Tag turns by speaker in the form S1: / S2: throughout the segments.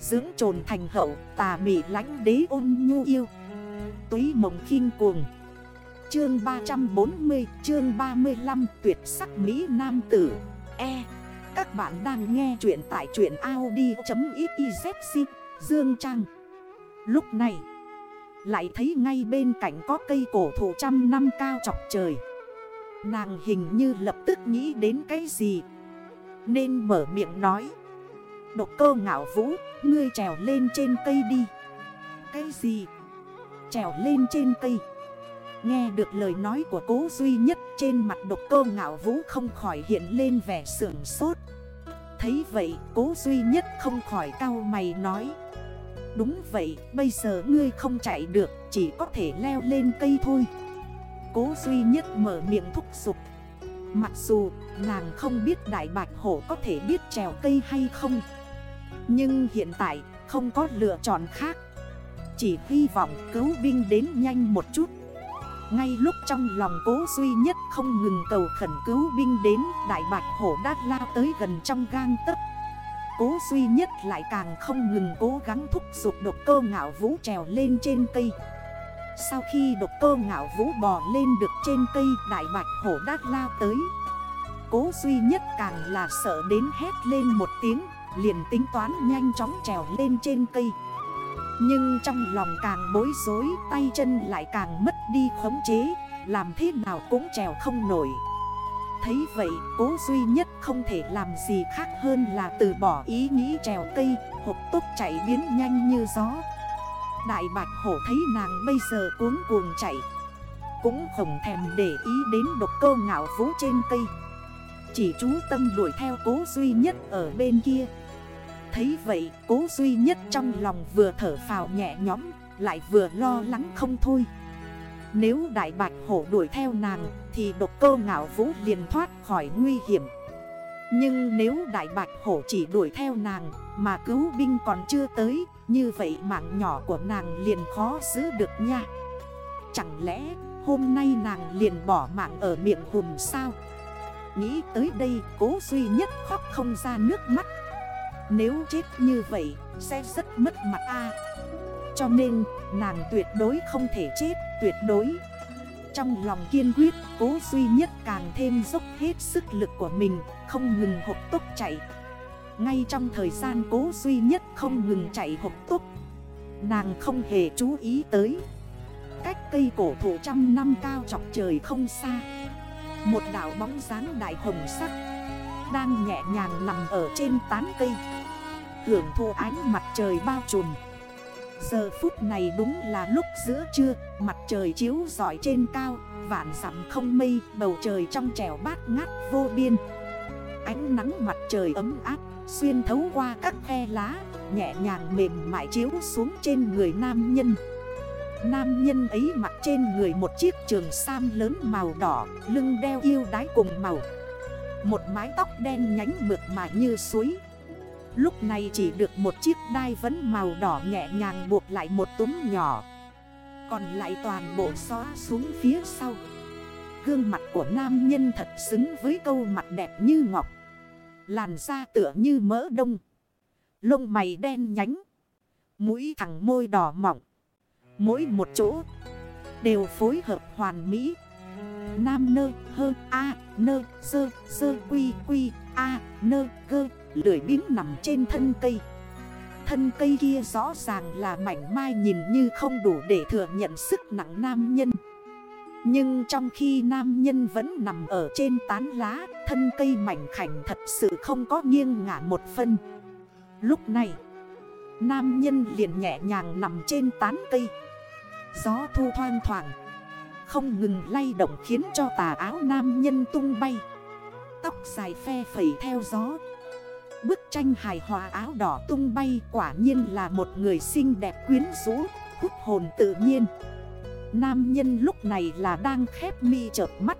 S1: Dưỡng trồn thành hậu, tà mị lánh đế ôn nhu yêu. Túy mộng khinh cuồng. Chương 340 chương 35 tuyệt sắc Mỹ Nam Tử. E Các bạn đang nghe chuyện tại chuyện Audi.xyz Dương Trang. Lúc này, Lại thấy ngay bên cạnh có cây cổ thụ trăm năm cao chọc trời. Nàng hình như lập tức nghĩ đến cái gì, Nên mở miệng nói. Độc cơ ngạo vũ, Ngươi trèo lên trên cây đi. Cái gì? Trèo lên trên cây. Nghe được lời nói của cố duy nhất Trên mặt độc cơ ngạo vũ không khỏi hiện lên vẻ sưởng sốt. Thấy vậy, cố duy nhất không khỏi cao mày nói. Đúng vậy, bây giờ ngươi không chạy được, Chỉ có thể leo lên cây thôi. Cố duy nhất mở miệng thúc giục. Mặc dù nàng không biết đại bạch hổ có thể biết trèo cây hay không nhưng hiện tại, không có lựa chọn khác. Chỉ hy vọng cứu binh đến nhanh một chút. Ngay lúc trong lòng cố duy nhất không ngừng cầu khẩn cứu binh đến, Đại bạch hổ đã lao tới gần trong gang tấc. Cố duy nhất lại càng không ngừng cố gắng thúc giục độc cơ ngạo vũ trèo lên trên cây. Sau khi độc cơ ngạo vũ bò lên được trên cây, Đại bạch hổ đã lao tới. Cố duy nhất càng là sợ đến hét lên một tiếng. Liền tính toán nhanh chóng trèo lên trên cây. Nhưng trong lòng càng bối rối, Tay chân lại càng mất đi khống chế, Làm thế nào cũng trèo không nổi. Thấy vậy, cố duy nhất không thể làm gì khác hơn là từ bỏ ý nghĩ trèo cây, Hộp tốc chạy biến nhanh như gió. Đại bạch hổ thấy nàng bây giờ cuốn cuồng chạy, Cũng không thèm để ý đến độc cơ ngạo vũ trên cây. Chỉ chú tâm đuổi theo cố duy nhất ở bên kia. Thấy vậy, cố duy nhất trong lòng vừa thở phào nhẹ nhõm, Lại vừa lo lắng không thôi. Nếu đại bạch hổ đuổi theo nàng, Thì độc cơ ngạo vũ liền thoát khỏi nguy hiểm. Nhưng nếu đại bạch hổ chỉ đuổi theo nàng, Mà cứu binh còn chưa tới, Như vậy mạng nhỏ của nàng liền khó giữ được nha. Chẳng lẽ hôm nay nàng liền bỏ mạng ở miệng hùm sao? Nghĩ tới đây, cố duy nhất khóc không ra nước mắt. Nếu chết như vậy, sẽ rất mất mặt a. Cho nên, nàng tuyệt đối không thể chết, tuyệt đối. Trong lòng kiên quyết, cố duy nhất càng thêm dốc hết sức lực của mình, Không ngừng hộp tốc chạy. Ngay trong thời gian cố duy nhất không ngừng chạy hộp tốc, Nàng không hề chú ý tới. Cách cây cổ thụ trăm năm cao chọc trời không xa. Một đảo bóng dáng đại hồng sắc Đang nhẹ nhàng nằm ở trên tán cây. Hưởng thụ ánh mặt trời bao trùm. Giờ phút này đúng là lúc giữa trưa, Mặt trời chiếu rọi trên cao, Vạn dặm không mây, Bầu trời trong trẻo bát ngát vô biên. Ánh nắng mặt trời ấm áp, Xuyên thấu qua các khe lá, Nhẹ nhàng mềm mại chiếu xuống trên người nam nhân. Nam nhân ấy mặc trên người một chiếc trường sam lớn màu đỏ, Lưng đeo yêu đái cùng màu. Một mái tóc đen nhánh mượt mà như suối. Lúc này chỉ được một chiếc đai vấn màu đỏ nhẹ nhàng buộc lại một túm nhỏ. Còn lại toàn bộ xóa xuống phía sau. Gương mặt của nam nhân thật xứng với câu mặt đẹp như ngọc. Làn da tựa như mỡ đông. Lông mày đen nhánh. Mũi thẳng môi đỏ mỏng Mỗi một chỗ Đều phối hợp hoàn mỹ. Nam nơ, hơ, a, nơ, sơ sơ, quy quy, a, nơ, gơ Lưỡi biếng nằm trên thân cây. Thân cây kia rõ ràng là mảnh mai nhìn như không đủ để thừa nhận sức nặng nam nhân. Nhưng trong khi nam nhân vẫn nằm ở trên tán lá, Thân cây mảnh khảnh thật sự không có nghiêng ngả một phân. Lúc này, Nam nhân liền nhẹ nhàng nằm trên tán cây. Gió thu thoang thoảng. Không ngừng lay động khiến cho tà áo nam nhân tung bay. Tóc dài phe phẩy theo gió. Bức tranh hài hòa áo đỏ tung bay quả nhiên là một người xinh đẹp quyến rũ, hút hồn tự nhiên. Nam nhân lúc này là đang khép mi chợp mắt,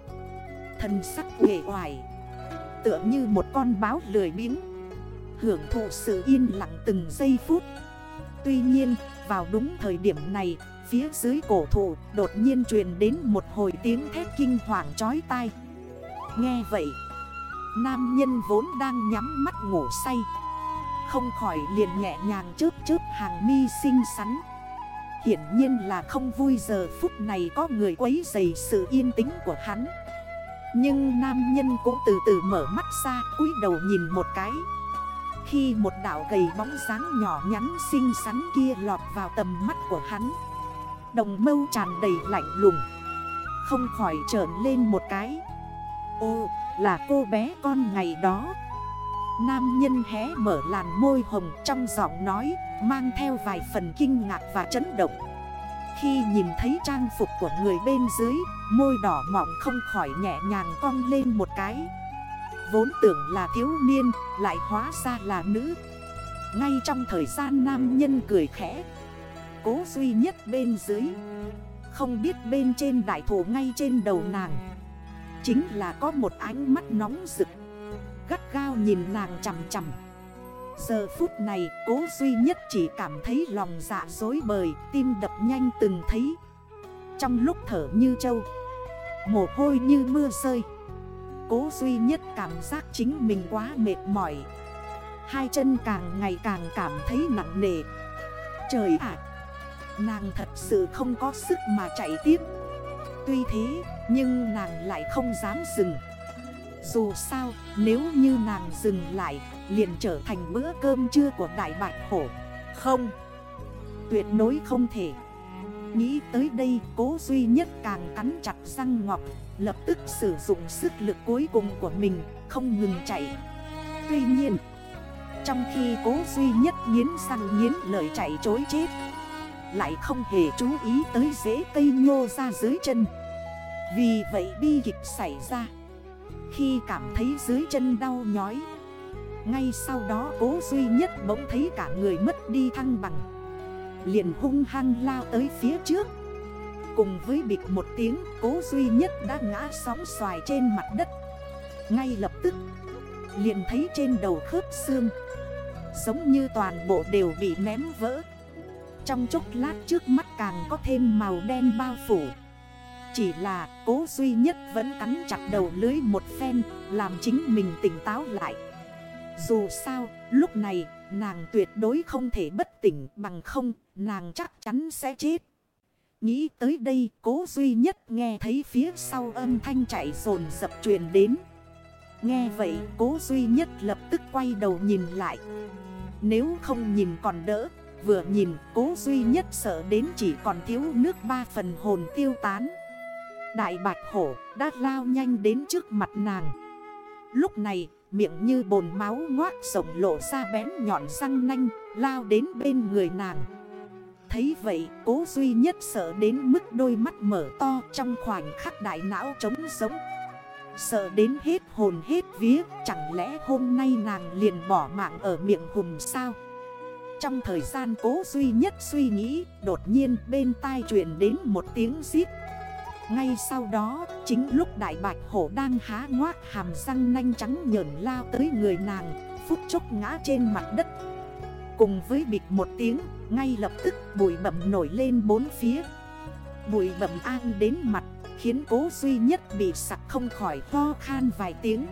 S1: thân sắc uể hoài Tựa như một con báo lười biếng, hưởng thụ sự yên lặng từng giây phút. Tuy nhiên, vào đúng thời điểm này, phía dưới cổ thụ, đột nhiên truyền đến một hồi tiếng thét kinh hoàng chói tai. Nghe vậy, Nam nhân vốn đang nhắm mắt ngủ say, Không khỏi liền nhẹ nhàng chớp chớp hàng mi xinh xắn. Hiển nhiên là không vui giờ phút này có người quấy dày sự yên tĩnh của hắn. Nhưng nam nhân cũng từ từ mở mắt ra, cúi đầu nhìn một cái. Khi một đảo gầy bóng dáng nhỏ nhắn xinh xắn kia lọt vào tầm mắt của hắn Đồng mâu tràn đầy lạnh lùng. Không khỏi trởn lên một cái. Ô, là cô bé con ngày đó. Nam nhân hé mở làn môi hồng trong giọng nói, Mang theo vài phần kinh ngạc và chấn động. Khi nhìn thấy trang phục của người bên dưới, Môi đỏ mọng không khỏi nhẹ nhàng cong lên một cái. Vốn tưởng là thiếu niên, Lại hóa ra là nữ. Ngay trong thời gian nam nhân cười khẽ Cố duy nhất bên dưới. Không biết bên trên đại thổ ngay trên đầu nàng. Chính là có một ánh mắt nóng rực. Gắt gao nhìn nàng chầm chầm Giờ phút này cố duy nhất chỉ cảm thấy lòng dạ dối bời, Tim đập nhanh từng thấy. Trong lúc thở như trâu, Mồ hôi như mưa rơi. Cố duy nhất cảm giác chính mình quá mệt mỏi. Hai chân càng ngày càng cảm thấy nặng nề. Trời ạ! Nàng thật sự không có sức mà chạy tiếp. Tuy thế, nhưng nàng lại không dám dừng. Dù sao, nếu như nàng dừng lại, Liền trở thành bữa cơm trưa của đại bạch hổ. Không. Tuyệt đối không thể. Nghĩ tới đây, cố duy nhất càng cắn chặt răng ngọc, Lập tức sử dụng sức lực cuối cùng của mình, Không ngừng chạy. Tuy nhiên, Trong khi cố duy nhất nghiến răng nghiến lời chạy chối chết lại không hề chú ý tới rễ cây nhô ra dưới chân. Vì vậy bi kịch xảy ra. Khi cảm thấy dưới chân đau nhói, Ngay sau đó cố duy nhất bỗng thấy cả người mất đi thăng bằng. Liền hung hăng lao tới phía trước. Cùng với bịch một tiếng, cố duy nhất đã ngã sóng xoài trên mặt đất. Ngay lập tức, liền thấy trên đầu khớp xương, Giống như toàn bộ đều bị ném vỡ. Trong chốc lát trước mắt càng có thêm màu đen bao phủ. Chỉ là cố duy nhất vẫn cắn chặt đầu lưới một phen, Làm chính mình tỉnh táo lại. Dù sao, lúc này, nàng tuyệt đối không thể bất tỉnh bằng không, Nàng chắc chắn sẽ chết. Nghĩ tới đây, cố duy nhất nghe thấy phía sau âm thanh chạy rồn dập truyền đến. Nghe vậy, cố duy nhất lập tức quay đầu nhìn lại. Nếu không nhìn còn đỡ Vừa nhìn, cố duy nhất sợ đến chỉ còn thiếu nước ba phần hồn tiêu tán. Đại bạch hổ đã lao nhanh đến trước mặt nàng. Lúc này, miệng như bồn máu ngoác rộng lộ ra bén nhọn răng nanh, Lao đến bên người nàng. Thấy vậy, cố duy nhất sợ đến mức đôi mắt mở to trong khoảnh khắc đại não trống sống Sợ đến hết hồn hết vía, Chẳng lẽ hôm nay nàng liền bỏ mạng ở miệng hùm sao? Trong thời gian cố duy nhất suy nghĩ, Đột nhiên bên tai truyền đến một tiếng giít Ngay sau đó, chính lúc đại bạch hổ đang há ngoác hàm răng nanh trắng nhờn lao tới người nàng, Phút chốc ngã trên mặt đất. Cùng với bịt một tiếng, Ngay lập tức bụi bẩm nổi lên bốn phía. Bụi bẩm an đến mặt, Khiến cố duy nhất bị sặc không khỏi ho khan vài tiếng.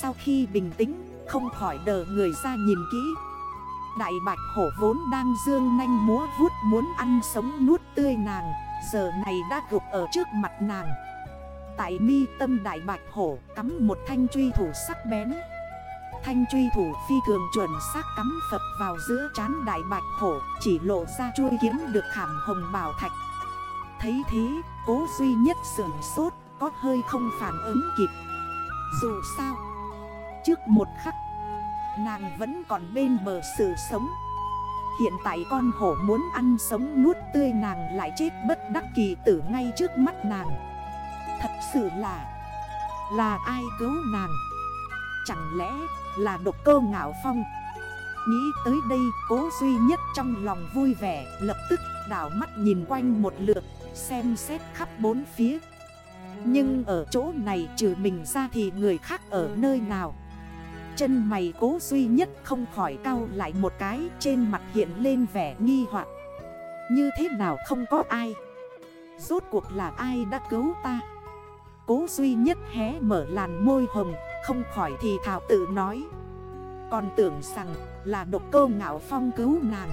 S1: Sau khi bình tĩnh, Không khỏi đờ người ra nhìn kỹ. Đại bạch hổ vốn đang dương nanh múa vuốt Muốn ăn sống nuốt tươi nàng Giờ này đã gục ở trước mặt nàng. Tại mi tâm đại bạch hổ cắm một thanh truy thủ sắc bén. Thanh truy thủ phi thường chuẩn xác cắm phập vào giữa chán đại bạch hổ Chỉ lộ ra chuôi kiếm được khảm hồng bảo thạch. Thấy thế, cố duy nhất sưởng sốt Có hơi không phản ứng kịp. Dù sao Trước một khắc Nàng vẫn còn bên bờ sự sống. Hiện tại con hổ muốn ăn sống nuốt tươi nàng lại chết bất đắc kỳ tử ngay trước mắt nàng. Thật sự là Là ai cứu nàng? Chẳng lẽ là độc cơ ngạo phong? Nghĩ tới đây, cố duy nhất trong lòng vui vẻ, Lập tức đảo mắt nhìn quanh một lượt, Xem xét khắp bốn phía. Nhưng ở chỗ này trừ mình ra thì người khác ở nơi nào? Chân mày cố duy nhất không khỏi cau lại một cái Trên mặt hiện lên vẻ nghi hoặc. Như thế nào không có ai? Rốt cuộc là ai đã cứu ta? Cố duy nhất hé mở làn môi hồng Không khỏi thì thảo tự nói. Còn tưởng rằng là độc cơ ngạo phong cứu nàng.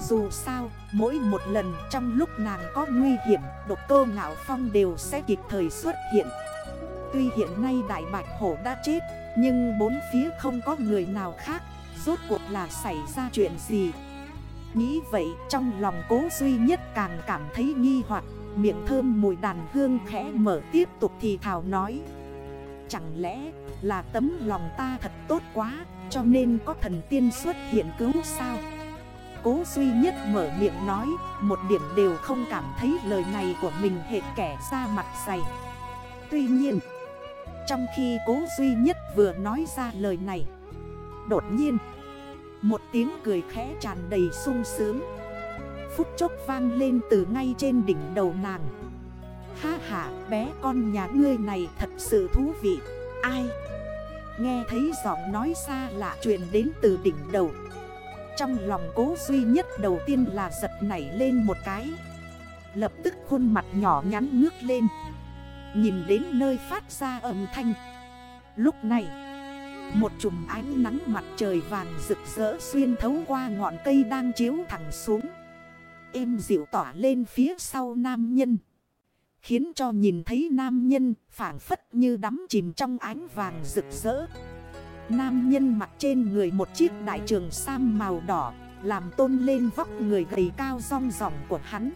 S1: Dù sao, mỗi một lần trong lúc nàng có nguy hiểm Độc cơ ngạo phong đều sẽ kịp thời xuất hiện. Tuy hiện nay đại bạch hổ đã chết nhưng bốn phía không có người nào khác, Rốt cuộc là xảy ra chuyện gì? Nghĩ vậy, trong lòng cố duy nhất càng cảm thấy nghi hoặc, Miệng thơm mùi đàn hương khẽ mở tiếp tục thì thảo nói. Chẳng lẽ là tấm lòng ta thật tốt quá, Cho nên có thần tiên xuất hiện cứu sao? Cố duy nhất mở miệng nói, Một điểm đều không cảm thấy lời này của mình hệt kẻ ra mặt dày. Tuy nhiên trong khi cố duy nhất vừa nói ra lời này, Đột nhiên, Một tiếng cười khẽ tràn đầy sung sướng. Phút chốc vang lên từ ngay trên đỉnh đầu nàng. Ha ha, bé con nhà ngươi này thật sự thú vị. Ai? Nghe thấy giọng nói xa lạ truyền đến từ đỉnh đầu. Trong lòng cố duy nhất đầu tiên là giật nảy lên một cái. Lập tức khuôn mặt nhỏ nhắn ngước lên. Nhìn đến nơi phát ra âm thanh. Lúc này Một chùm ánh nắng mặt trời vàng rực rỡ xuyên thấu qua ngọn cây đang chiếu thẳng xuống. Êm dịu tỏa lên phía sau nam nhân Khiến cho nhìn thấy nam nhân phản phất như đắm chìm trong ánh vàng rực rỡ. Nam nhân mặc trên người một chiếc đại trường sam màu đỏ Làm tôn lên vóc người gầy cao rong ròng của hắn.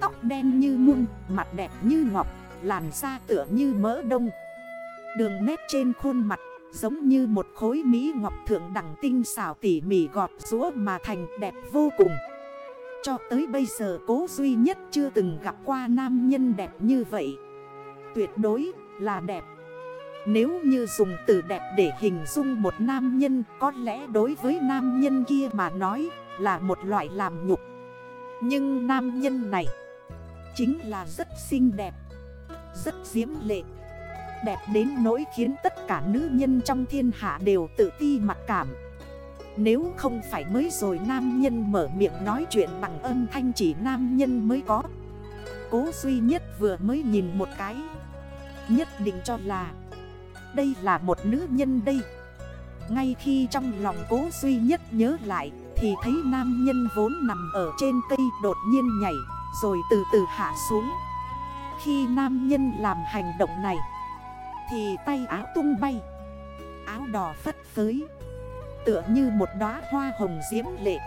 S1: Tóc đen như muôn, mặt đẹp như ngọc, làn da tựa như mỡ đông. Đường nét trên khuôn mặt, giống như một khối mỹ ngọc thượng đẳng tinh xảo tỉ mỉ gọt rúa mà thành đẹp vô cùng. Cho tới bây giờ cố duy nhất chưa từng gặp qua nam nhân đẹp như vậy. Tuyệt đối là đẹp. Nếu như dùng từ đẹp để hình dung một nam nhân, Có lẽ đối với nam nhân kia mà nói là một loại làm nhục. Nhưng nam nhân này chính là rất xinh đẹp. Rất diễm lệ. Đẹp đến nỗi khiến tất cả nữ nhân trong thiên hạ đều tự ti mặc cảm. Nếu không phải mới rồi nam nhân mở miệng nói chuyện bằng âm thanh chỉ nam nhân mới có. Cố duy nhất vừa mới nhìn một cái. Nhất định cho là, Đây là một nữ nhân đây. Ngay khi trong lòng cố duy nhất nhớ lại, Thì thấy nam nhân vốn nằm ở trên cây đột nhiên nhảy, Rồi từ từ hạ xuống. Khi nam nhân làm hành động này, Thì tay áo tung bay, Áo đỏ phất phới, Tựa như một đóa hoa hồng diễm lệ,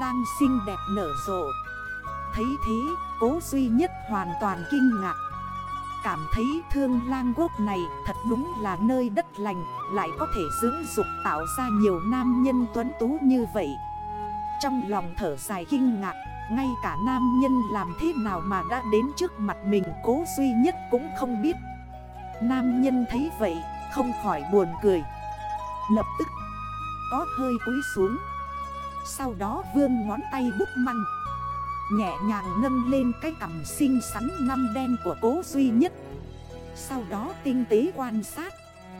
S1: Đang xinh đẹp nở rộ. Thấy thế, cố duy nhất hoàn toàn kinh ngạc. Cảm thấy thương lang quốc này thật đúng là nơi đất lành, Lại có thể dưỡng dục tạo ra nhiều nam nhân tuấn tú như vậy. Trong lòng thở dài kinh ngạc ngay cả nam nhân làm thế nào mà đã đến trước mặt mình cố duy nhất cũng không biết. Nam nhân thấy vậy, không khỏi buồn cười. Lập tức, có hơi cúi xuống. Sau đó vương ngón tay bút măng. Nhẹ nhàng nâng lên cái cằm xinh xắn năm đen của cố duy nhất. Sau đó tinh tế quan sát.